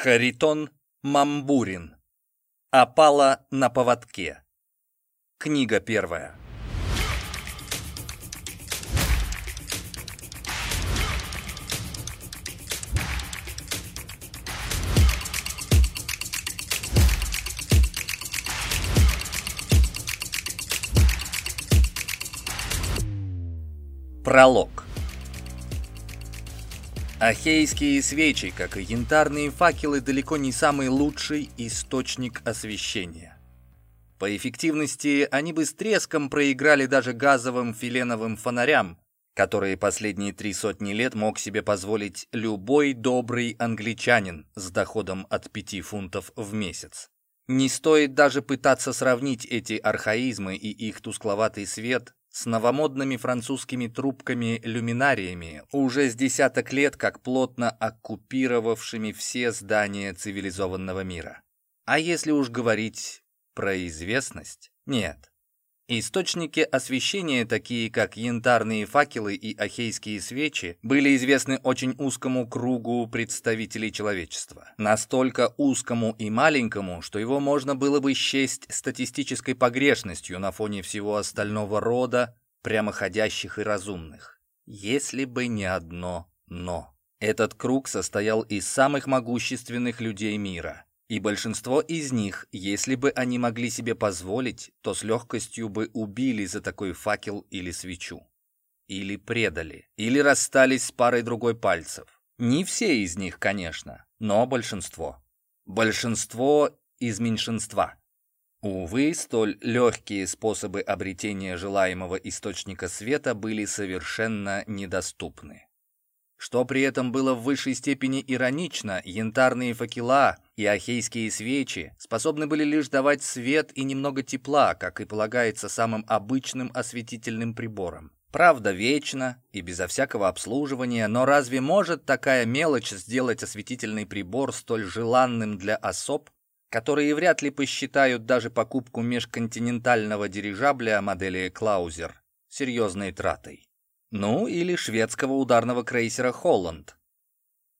Харитон Мамбурин. Опала на поводке. Книга первая. Пролог. Ахейские свечи, как и янтарные факелы, далеко не самый лучший источник освещения. По эффективности они бы с треском проиграли даже газовым филеновым фонарям, которые последние три сотни лет мог себе позволить любой добрый англичанин с доходом от пяти фунтов в месяц. Не стоит даже пытаться сравнить эти архаизмы и их тускловатый свет с новомодными французскими трубками-люминариями, уже с десяток лет как плотно оккупировавшими все здания цивилизованного мира. А если уж говорить про известность, нет. Источники освещения, такие как янтарные факелы и ахейские свечи, были известны очень узкому кругу представителей человечества. Настолько узкому и маленькому, что его можно было бы счесть статистической погрешностью на фоне всего остального рода прямоходящих и разумных. Если бы не одно «но». Этот круг состоял из самых могущественных людей мира – и большинство из них, если бы они могли себе позволить, то с легкостью бы убили за такой факел или свечу. Или предали, или расстались с парой другой пальцев. Не все из них, конечно, но большинство. Большинство из меньшинства. Увы, столь легкие способы обретения желаемого источника света были совершенно недоступны. Что при этом было в высшей степени иронично, янтарные факела и ахейские свечи способны были лишь давать свет и немного тепла, как и полагается самым обычным осветительным прибором. Правда, вечно и безо всякого обслуживания, но разве может такая мелочь сделать осветительный прибор столь желанным для особ, которые вряд ли посчитают даже покупку межконтинентального дирижабля модели Клаузер серьезной тратой? Ну, или шведского ударного крейсера «Холланд».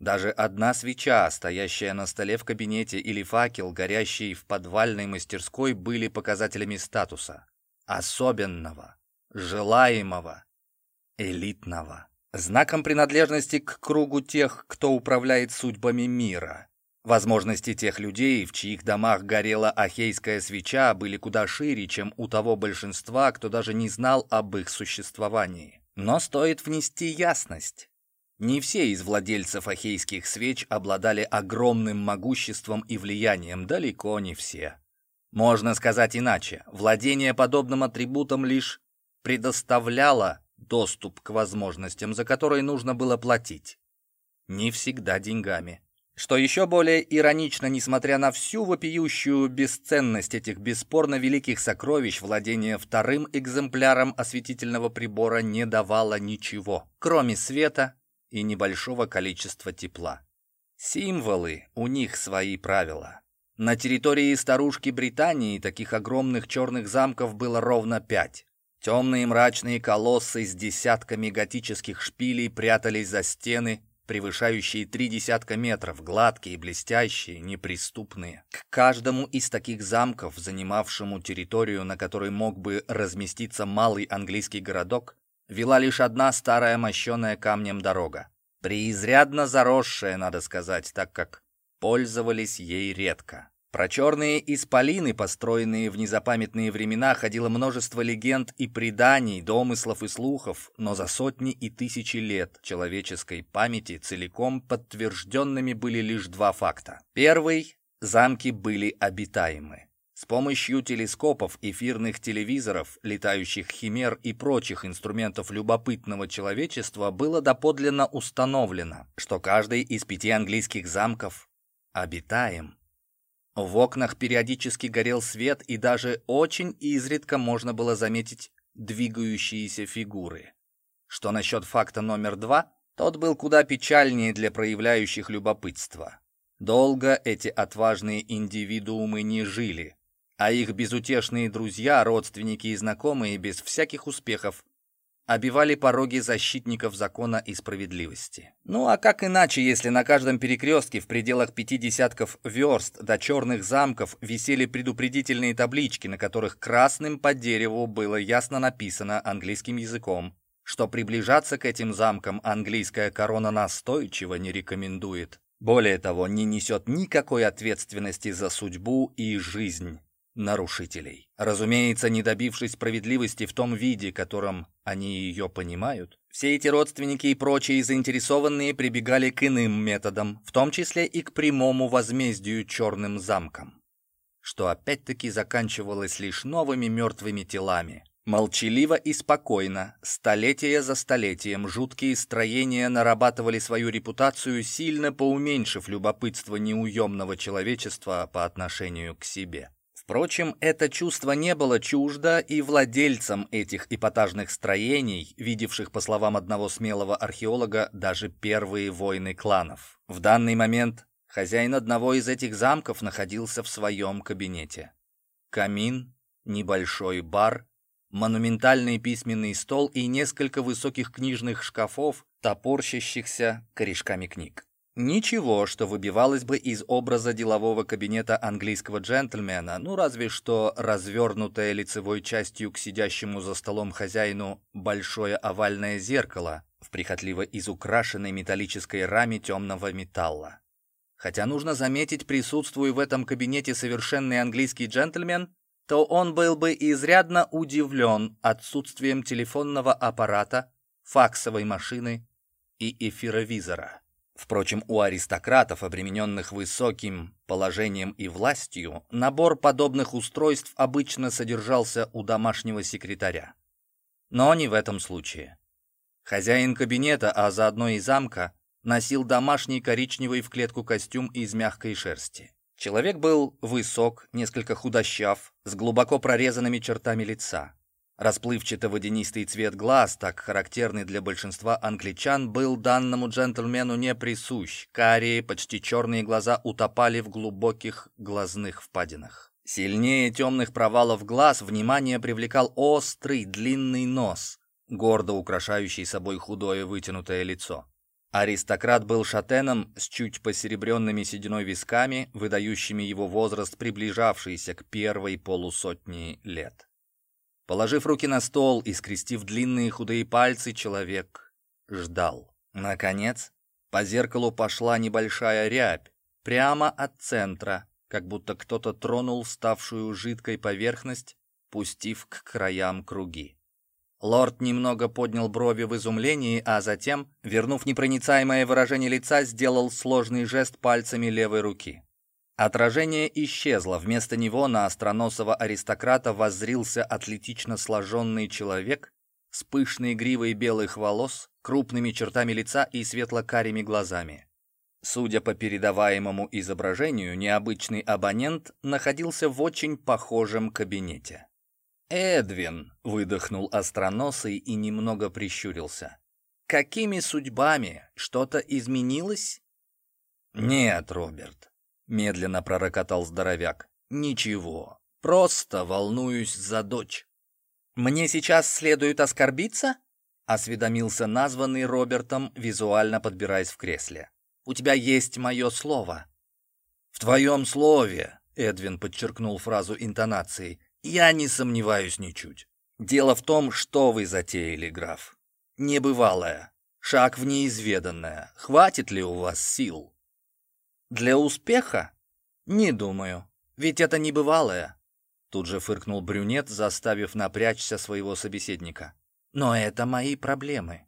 Даже одна свеча, стоящая на столе в кабинете, или факел, горящий в подвальной мастерской, были показателями статуса. Особенного, желаемого, элитного. Знаком принадлежности к кругу тех, кто управляет судьбами мира. Возможности тех людей, в чьих домах горела ахейская свеча, были куда шире, чем у того большинства, кто даже не знал об их существовании. Но стоит внести ясность. Не все из владельцев ахейских свеч обладали огромным могуществом и влиянием, далеко не все. Можно сказать иначе, владение подобным атрибутом лишь предоставляло доступ к возможностям, за которые нужно было платить. Не всегда деньгами. Что еще более иронично, несмотря на всю вопиющую бесценность этих бесспорно великих сокровищ, владение вторым экземпляром осветительного прибора не давало ничего, кроме света и небольшого количества тепла. Символы, у них свои правила. На территории старушки Британии таких огромных черных замков было ровно пять. Темные мрачные колоссы с десятками готических шпилей прятались за стены, превышающие три десятка метров, гладкие, блестящие, неприступные. К каждому из таких замков, занимавшему территорию, на которой мог бы разместиться малый английский городок, вела лишь одна старая мощеная камнем дорога. Преизрядно заросшая, надо сказать, так как пользовались ей редко. Про черные исполины, построенные в незапамятные времена, ходило множество легенд и преданий, домыслов и слухов, но за сотни и тысячи лет человеческой памяти целиком подтвержденными были лишь два факта. Первый – замки были обитаемы. С помощью телескопов, эфирных телевизоров, летающих химер и прочих инструментов любопытного человечества было доподлинно установлено, что каждый из пяти английских замков обитаем. В окнах периодически горел свет, и даже очень изредка можно было заметить двигающиеся фигуры. Что насчет факта номер два? Тот был куда печальнее для проявляющих любопытство. Долго эти отважные индивидуумы не жили, а их безутешные друзья, родственники и знакомые без всяких успехов обивали пороги защитников закона и справедливости. Ну а как иначе, если на каждом перекрестке в пределах пяти десятков верст до черных замков висели предупредительные таблички, на которых красным по дереву было ясно написано английским языком, что приближаться к этим замкам английская корона настойчиво не рекомендует. Более того, не несет никакой ответственности за судьбу и жизнь нарушителей. Разумеется, не добившись справедливости в том виде, которым они ее понимают, все эти родственники и прочие заинтересованные прибегали к иным методам, в том числе и к прямому возмездию черным замкам, что опять-таки заканчивалось лишь новыми мертвыми телами. Молчаливо и спокойно, столетия за столетием, жуткие строения нарабатывали свою репутацию, сильно поуменьшив любопытство неуемного человечества по отношению к себе. Впрочем, это чувство не было чуждо и владельцам этих эпатажных строений, видевших, по словам одного смелого археолога, даже первые войны кланов. В данный момент хозяин одного из этих замков находился в своем кабинете. Камин, небольшой бар, монументальный письменный стол и несколько высоких книжных шкафов, топорщащихся корешками книг. Ничего, что выбивалось бы из образа делового кабинета английского джентльмена, ну разве что развернутое лицевой частью к сидящему за столом хозяину большое овальное зеркало в прихотливо изукрашенной металлической раме темного металла. Хотя нужно заметить, присутствуя в этом кабинете совершенный английский джентльмен, то он был бы изрядно удивлен отсутствием телефонного аппарата, факсовой машины и эфировизора. Впрочем, у аристократов, обремененных высоким положением и властью, набор подобных устройств обычно содержался у домашнего секретаря. Но не в этом случае. Хозяин кабинета, а заодно и замка, носил домашний коричневый в клетку костюм из мягкой шерсти. Человек был высок, несколько худощав, с глубоко прорезанными чертами лица. Расплывчато-водянистый цвет глаз, так характерный для большинства англичан, был данному джентльмену не присущ. Карие, почти черные глаза утопали в глубоких глазных впадинах. Сильнее темных провалов глаз внимание привлекал острый длинный нос, гордо украшающий собой худое вытянутое лицо. Аристократ был шатеном с чуть посеребренными сединой висками, выдающими его возраст, приближавшийся к первой полусотни лет. Положив руки на стол и скрестив длинные худые пальцы, человек ждал. Наконец, по зеркалу пошла небольшая рябь, прямо от центра, как будто кто-то тронул ставшую жидкой поверхность, пустив к краям круги. Лорд немного поднял брови в изумлении, а затем, вернув непроницаемое выражение лица, сделал сложный жест пальцами левой руки. Отражение исчезло, вместо него на остроносого аристократа воззрился атлетично сложенный человек с пышной гривой белых волос, крупными чертами лица и светло-карими глазами. Судя по передаваемому изображению, необычный абонент находился в очень похожем кабинете. «Эдвин!» — выдохнул остроносый и немного прищурился. «Какими судьбами? Что-то изменилось?» «Нет, Роберт, Медленно пророкотал здоровяк. «Ничего, просто волнуюсь за дочь». «Мне сейчас следует оскорбиться?» Осведомился названный Робертом, визуально подбираясь в кресле. «У тебя есть мое слово». «В твоем слове», — Эдвин подчеркнул фразу интонацией, «я не сомневаюсь ничуть. Дело в том, что вы затеяли, граф. Небывалое. Шаг в неизведанное. Хватит ли у вас сил?» Для успеха? Не думаю. Ведь это небывалое. Тут же фыркнул брюнет, заставив напрячься своего собеседника. Но это мои проблемы.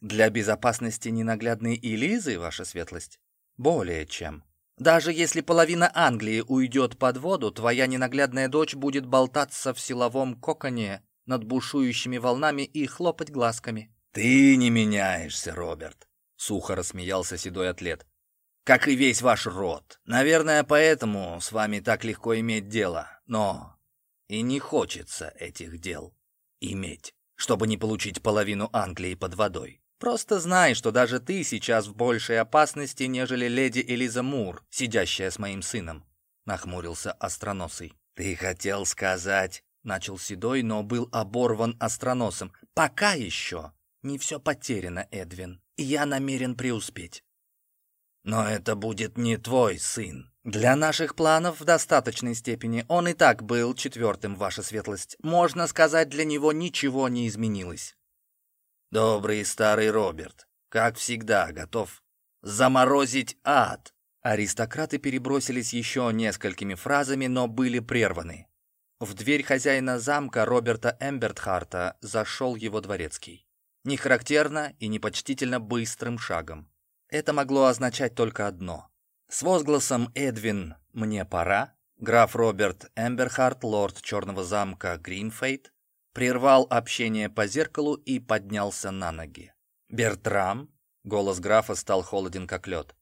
Для безопасности ненаглядной Элизы, ваша светлость? Более чем. Даже если половина Англии уйдет под воду, твоя ненаглядная дочь будет болтаться в силовом коконе над бушующими волнами и хлопать глазками. «Ты не меняешься, Роберт», — сухо рассмеялся седой атлет как и весь ваш род. Наверное, поэтому с вами так легко иметь дело. Но и не хочется этих дел иметь, чтобы не получить половину Англии под водой. Просто знай, что даже ты сейчас в большей опасности, нежели леди Элиза Мур, сидящая с моим сыном», — нахмурился остроносый. «Ты хотел сказать...» начал Седой, но был оборван остроносом. «Пока еще не все потеряно, Эдвин, и я намерен преуспеть». «Но это будет не твой сын». «Для наших планов в достаточной степени. Он и так был четвертым, ваша светлость. Можно сказать, для него ничего не изменилось». «Добрый старый Роберт, как всегда, готов заморозить ад». Аристократы перебросились еще несколькими фразами, но были прерваны. В дверь хозяина замка Роберта Эмбертхарта зашел его дворецкий. Не характерно и непочтительно быстрым шагом. Это могло означать только одно. С возгласом «Эдвин, мне пора» граф Роберт Эмберхарт, лорд Черного замка Гринфейт, прервал общение по зеркалу и поднялся на ноги. «Бертрам?» — голос графа стал холоден, как лед.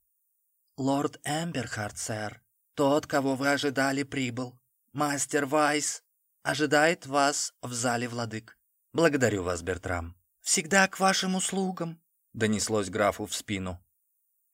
«Лорд Эмберхард, сэр, тот, кого вы ожидали, прибыл. Мастер Вайс ожидает вас в зале владык». «Благодарю вас, Бертрам». «Всегда к вашим услугам», — донеслось графу в спину.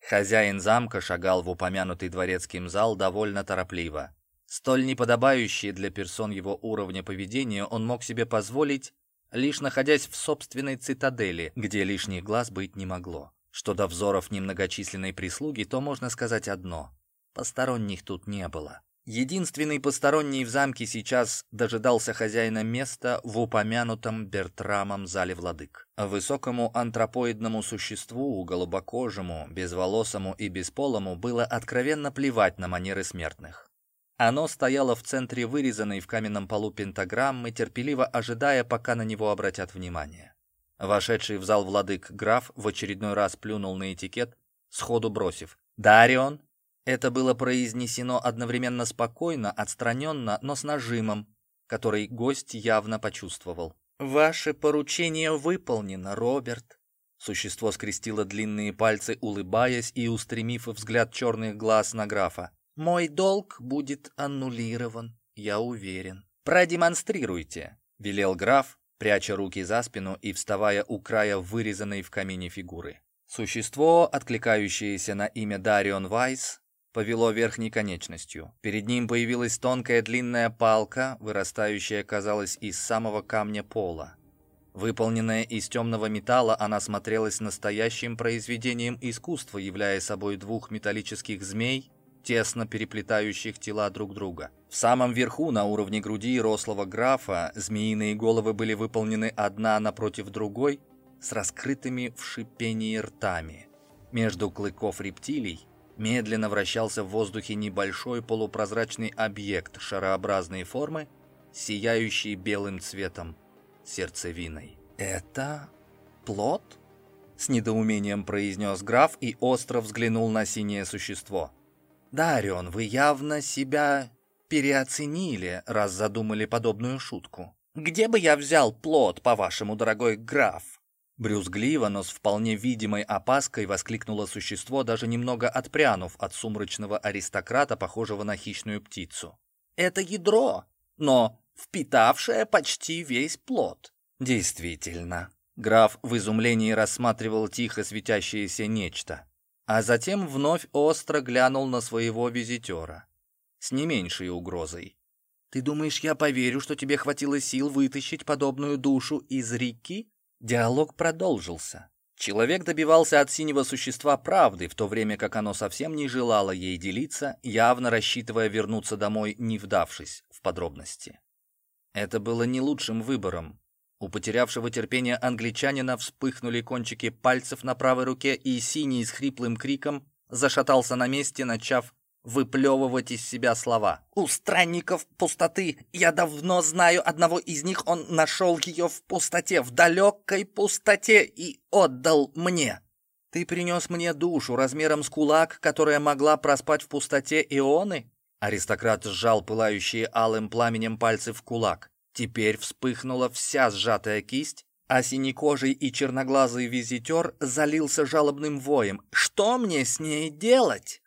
Хозяин замка шагал в упомянутый дворецким зал довольно торопливо. Столь неподобающее для персон его уровня поведения он мог себе позволить, лишь находясь в собственной цитадели, где лишних глаз быть не могло. Что до взоров немногочисленной прислуги, то можно сказать одно. Посторонних тут не было. Единственный посторонний в замке сейчас дожидался хозяина места в упомянутом Бертрамом зале владык. Высокому антропоидному существу, голубокожему, безволосому и бесполому было откровенно плевать на манеры смертных. Оно стояло в центре вырезанной в каменном полу пентаграммы, терпеливо ожидая, пока на него обратят внимание. Вошедший в зал владык граф в очередной раз плюнул на этикет, сходу бросив «Дарион!». Это было произнесено одновременно спокойно, отстраненно, но с нажимом, который гость явно почувствовал. «Ваше поручение выполнено, Роберт!» Существо скрестило длинные пальцы, улыбаясь и устремив взгляд черных глаз на графа. «Мой долг будет аннулирован, я уверен». «Продемонстрируйте», — велел граф, пряча руки за спину и вставая у края вырезанной в камине фигуры. Существо, откликающееся на имя Дарион Вайс, повело верхней конечностью. Перед ним появилась тонкая длинная палка, вырастающая, казалось, из самого камня пола. Выполненная из темного металла, она смотрелась настоящим произведением искусства, являя собой двух металлических змей, тесно переплетающих тела друг друга. В самом верху, на уровне груди рослого графа, змеиные головы были выполнены одна напротив другой с раскрытыми в шипении ртами. Между клыков рептилий медленно вращался в воздухе небольшой полупрозрачный объект шарообразной формы, сияющий белым цветом сердцевиной. «Это плод?» — с недоумением произнес граф и остро взглянул на синее существо. «Дарион, вы явно себя переоценили, раз задумали подобную шутку. Где бы я взял плод, по-вашему, дорогой граф?» Брюзгливо, но с вполне видимой опаской воскликнуло существо, даже немного отпрянув от сумрачного аристократа, похожего на хищную птицу. «Это ядро, но впитавшее почти весь плод». «Действительно». Граф в изумлении рассматривал тихо светящееся нечто а затем вновь остро глянул на своего визитера с не меньшей угрозой. «Ты думаешь, я поверю, что тебе хватило сил вытащить подобную душу из реки?» Диалог продолжился. Человек добивался от синего существа правды, в то время как оно совсем не желало ей делиться, явно рассчитывая вернуться домой, не вдавшись в подробности. Это было не лучшим выбором, у потерявшего терпение англичанина вспыхнули кончики пальцев на правой руке, и синий с хриплым криком зашатался на месте, начав выплевывать из себя слова. «У странников пустоты! Я давно знаю одного из них, он нашел ее в пустоте, в далекой пустоте, и отдал мне!» «Ты принес мне душу размером с кулак, которая могла проспать в пустоте ионы?» Аристократ сжал пылающие алым пламенем пальцы в кулак. Теперь вспыхнула вся сжатая кисть, а синекожий и черноглазый визитер залился жалобным воем. «Что мне с ней делать?»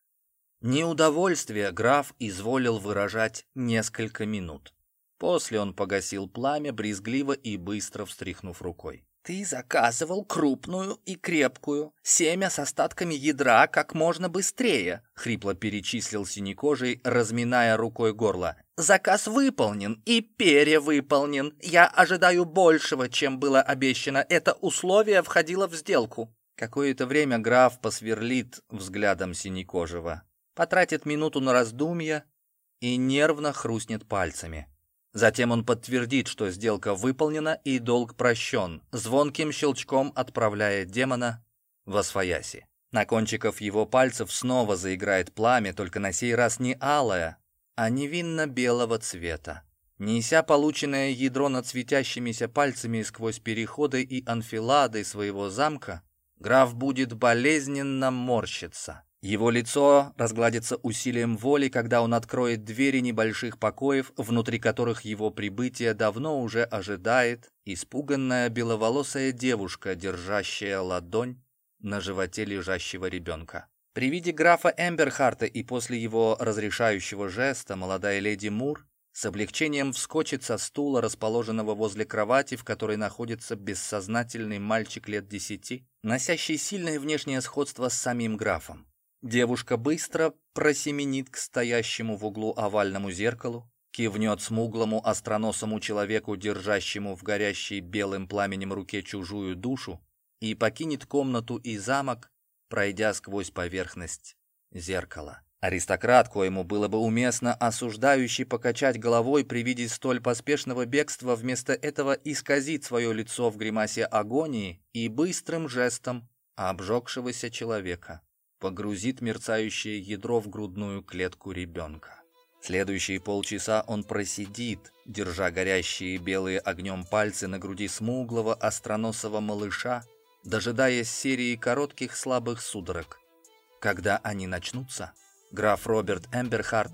Неудовольствие граф изволил выражать несколько минут. После он погасил пламя, брезгливо и быстро встряхнув рукой. «Ты заказывал крупную и крепкую, семя с остатками ядра как можно быстрее», — хрипло перечислил синекожий, разминая рукой горло. Заказ выполнен и перевыполнен. Я ожидаю большего, чем было обещано. Это условие входило в сделку. Какое-то время граф посверлит взглядом синекожего, потратит минуту на раздумья и нервно хрустнет пальцами. Затем он подтвердит, что сделка выполнена и долг прощен, звонким щелчком отправляя демона во свояси. На кончиках его пальцев снова заиграет пламя, только на сей раз не алое, а невинно-белого цвета. Неся полученное ядро над светящимися пальцами сквозь переходы и анфилады своего замка, граф будет болезненно морщиться. Его лицо разгладится усилием воли, когда он откроет двери небольших покоев, внутри которых его прибытие давно уже ожидает испуганная беловолосая девушка, держащая ладонь на животе лежащего ребенка. При виде графа Эмберхарта и после его разрешающего жеста молодая леди Мур с облегчением вскочит со стула, расположенного возле кровати, в которой находится бессознательный мальчик лет десяти, носящий сильное внешнее сходство с самим графом. Девушка быстро просеменит к стоящему в углу овальному зеркалу, кивнет смуглому остроносому человеку, держащему в горящей белым пламенем руке чужую душу, и покинет комнату и замок, пройдя сквозь поверхность зеркала. Аристократ, коему было бы уместно осуждающий покачать головой при виде столь поспешного бегства, вместо этого исказит свое лицо в гримасе агонии и быстрым жестом обжегшегося человека погрузит мерцающее ядро в грудную клетку ребенка. Следующие полчаса он просидит, держа горящие белые огнем пальцы на груди смуглого остроносого малыша, дожидаясь серии коротких слабых судорог. Когда они начнутся, граф Роберт Эмберхарт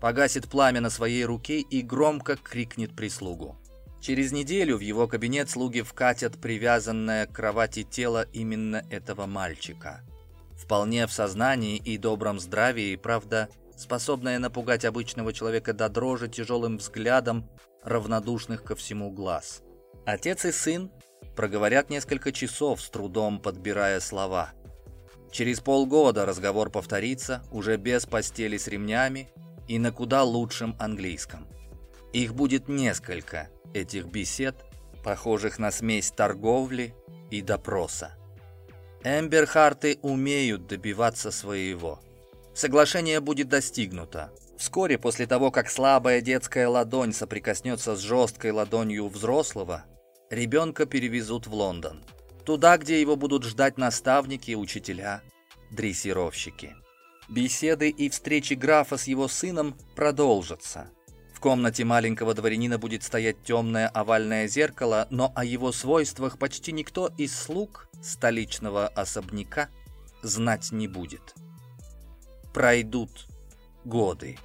погасит пламя на своей руке и громко крикнет прислугу. Через неделю в его кабинет слуги вкатят привязанное к кровати тело именно этого мальчика. Вполне в сознании и добром здравии, правда, способная напугать обычного человека до дрожи тяжелым взглядом равнодушных ко всему глаз. Отец и сын проговорят несколько часов, с трудом подбирая слова. Через полгода разговор повторится, уже без постели с ремнями и на куда лучшем английском. Их будет несколько, этих бесед, похожих на смесь торговли и допроса. Эмберхарты умеют добиваться своего. Соглашение будет достигнуто. Вскоре после того, как слабая детская ладонь соприкоснется с жесткой ладонью взрослого, ребенка перевезут в Лондон. Туда, где его будут ждать наставники, учителя, дрессировщики. Беседы и встречи графа с его сыном продолжатся. Комнате маленького дворянина будет стоять темное овальное зеркало, но о его свойствах почти никто из слуг столичного особняка знать не будет. Пройдут годы.